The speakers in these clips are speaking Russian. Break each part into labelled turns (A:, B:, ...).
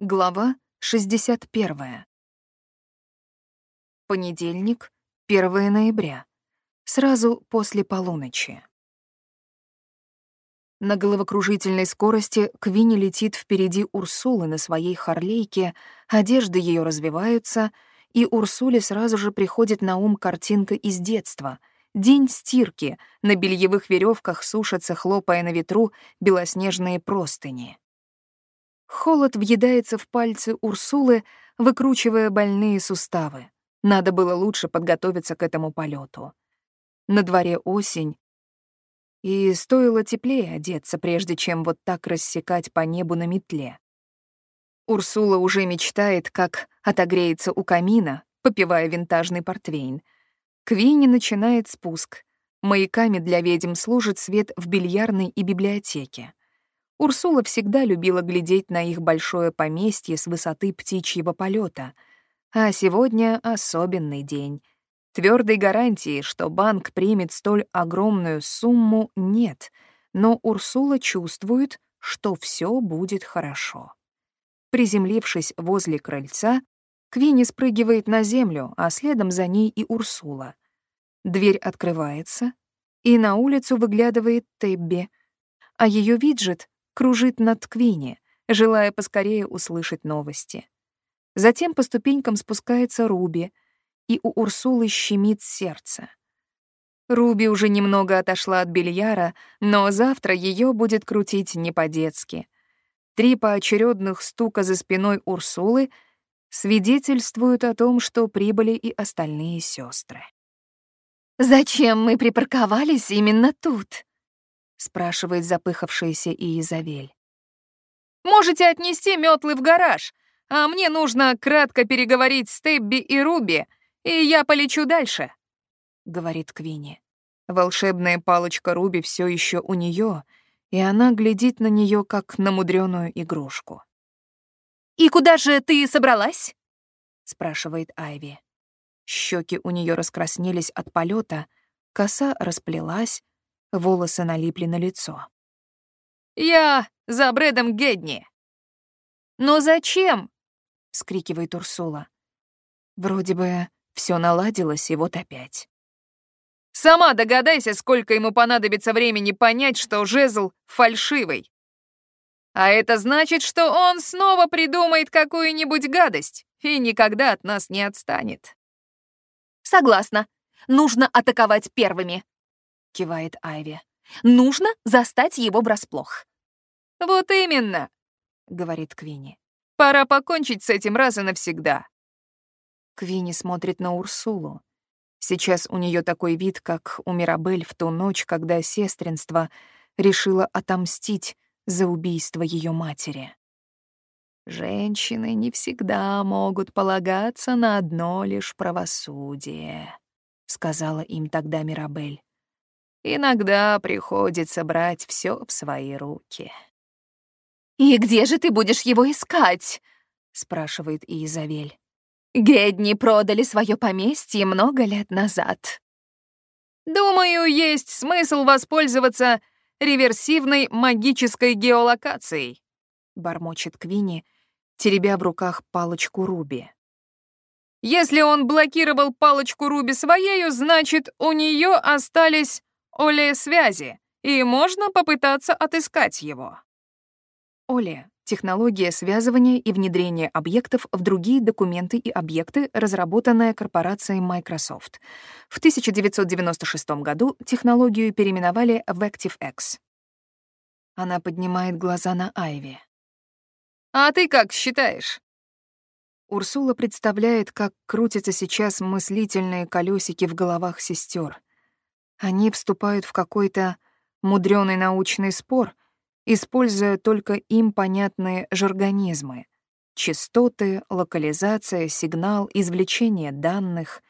A: Глава 61. Понедельник, 1 ноября. Сразу после полуночи. На головокружительной скорости Квинни летит впереди Урсулы на своей Харлейке, одежды ее развиваются, и Урсуле сразу же приходит на ум картинка из детства — День стирки, на бельевых веревках сушатся, хлопая на ветру, белоснежные простыни. Холод въедается в пальцы Урсулы, выкручивая больные суставы. Надо было лучше подготовиться к этому полету. На дворе осень, и стоило теплее одеться, прежде чем вот так рассекать по небу на метле. Урсула уже мечтает, как отогреется у камина, попивая винтажный портвейн. Квинни начинает спуск. Маяками для ведьм служит свет в бильярдной и библиотеке. Урсула всегда любила глядеть на их большое поместье с высоты птичьего полета. А сегодня особенный день. Твердой гарантии, что банк примет столь огромную сумму, нет, но Урсула чувствует, что все будет хорошо. Приземлившись возле крыльца, Квинни спрыгивает на землю, а следом за ней и Урсула. Дверь открывается, и на улицу выглядывает Тебби, а ее виджет кружит над Квинни, желая поскорее услышать новости. Затем по ступенькам спускается Руби, и у Урсулы щемит сердце. Руби уже немного отошла от бильяра, но завтра ее будет крутить не по-детски. Три поочередных стука за спиной Урсулы свидетельствуют о том, что прибыли и остальные сестры.
B: «Зачем мы припарковались именно тут?»
A: Спрашивает запыхавшаяся Иезавель.
C: Можете отнести метлы в гараж, а мне нужно кратко переговорить с Тебби и Руби, и я полечу дальше,
A: говорит Квинни. Волшебная палочка Руби все еще у нее, и она глядит на нее как на мудреную игрушку.
B: «И куда же ты собралась?»
A: — спрашивает Айви. Щеки у нее раскраснелись от полета, коса расплелась, волосы налипли на лицо.
C: «Я за Брэдом Гедни!»
B: «Но зачем?»
A: — вскрикивает Урсула. Вроде бы все наладилось, и вот опять.
C: «Сама догадайся, сколько ему понадобится времени понять, что жезл фальшивый. А это значит, что он снова придумает какую-нибудь гадость и никогда от нас не отстанет».
B: «Согласна. Нужно атаковать первыми», — кивает Айви. «Нужно застать его врасплох».
C: «Вот именно», — говорит Квинни. «Пора покончить с этим раз и навсегда».
A: Квинни смотрит на Урсулу. Сейчас у нее такой вид, как у Мирабель в ту ночь, когда сестринство решило отомстить за убийство ее матери. «Женщины не всегда могут полагаться на одно лишь правосудие», — сказала им тогда Мирабель. Иногда приходится брать все в свои руки.
B: «И где же ты будешь его искать?» — спрашивает Изавель. «Гедни продали свое поместье много лет назад».
C: «Думаю, есть смысл воспользоваться реверсивной магической геолокацией», — бормочет Квинни, теребя в руках палочку Руби. «Если он блокировал палочку Руби своею, значит, у нее остались Оле связи, и можно попытаться отыскать его.
A: Оле — технология связывания и внедрения объектов в другие документы и объекты, разработанная корпорацией Microsoft. В 1996 году технологию переименовали в ActiveX. Она поднимает глаза на Айви.
C: «А ты как считаешь?»
A: Урсула представляет, как крутятся сейчас мыслительные колесики в головах сестер. Они вступают в какой-то мудрёный научный спор, используя только им понятные жаргонизмы — частоты, локализация, сигнал, извлечение данных.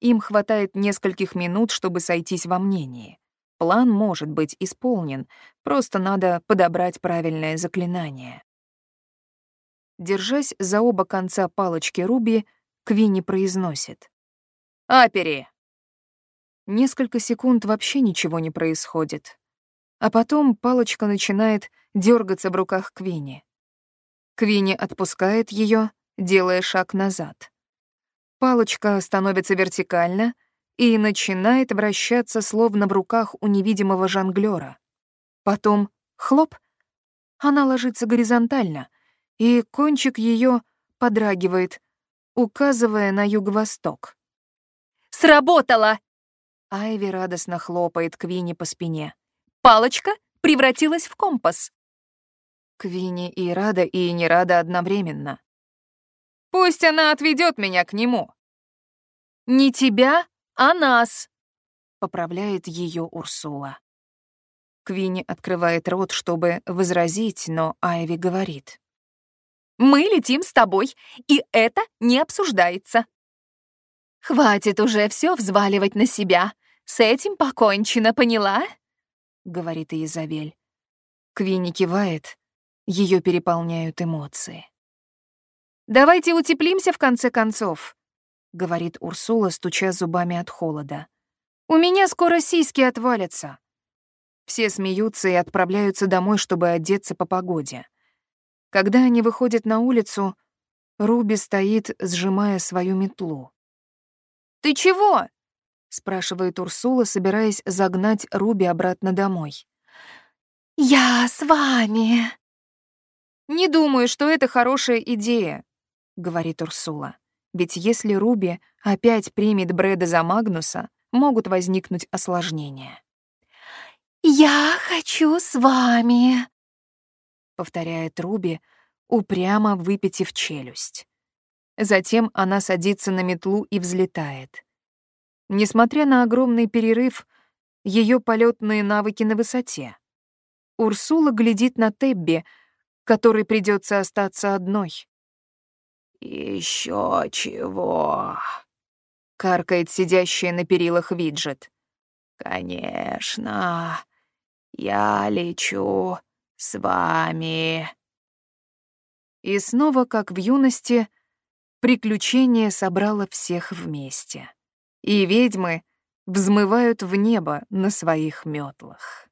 A: Им хватает нескольких минут, чтобы сойтись во мнении. План может быть исполнен, просто надо подобрать правильное заклинание. Держась за оба конца палочки Руби, Квинни произносит. «Апери!» Несколько секунд вообще ничего не происходит. А потом палочка начинает дергаться в руках Квинни. Квинни отпускает ее, делая шаг назад. Палочка становится вертикально и начинает вращаться словно в руках у невидимого жонглёра. Потом — хлоп — она ложится горизонтально, и кончик ее подрагивает, указывая на юго-восток.
B: «Сработало!»
A: Айви радостно хлопает Квинни по спине.
B: «Палочка превратилась в компас!»
A: Квинни и рада, и не рада одновременно.
C: «Пусть она отведет меня к нему!»
B: «Не тебя, а нас!»
A: — поправляет ее Урсула. Квинни открывает рот, чтобы возразить, но Айви говорит.
B: «Мы летим с тобой, и это не обсуждается». «Хватит уже все взваливать на себя. С этим покончено, поняла?»
A: — говорит Изабель. Квинни кивает, ее переполняют эмоции.
C: «Давайте утеплимся в конце концов», —
A: говорит Урсула, стуча зубами от холода.
C: «У меня скоро сиськи отвалятся».
A: Все смеются и отправляются домой, чтобы одеться по погоде. Когда они выходят на улицу, Руби стоит, сжимая свою метлу.
C: «Ты чего?»
A: — спрашивает Урсула, собираясь загнать Руби обратно домой.
B: «Я с вами».
C: «Не думаю, что это хорошая идея», — говорит Урсула.
A: Ведь если Руби опять примет Брэда за Магнуса, могут возникнуть осложнения.
B: «Я хочу с вами», —
A: повторяет Руби, упрямо выпитив челюсть. Затем она садится на метлу и взлетает. Несмотря на огромный перерыв, ее полетные навыки на высоте. Урсула глядит на Тебби, которой придется остаться одной.
D: Еще чего?
A: Каркает сидящая на перилах Виджет.
D: Конечно, я лечу с вами.
A: И снова, как в юности, приключение собрало всех вместе. И ведьмы взмывают в небо на своих метлах.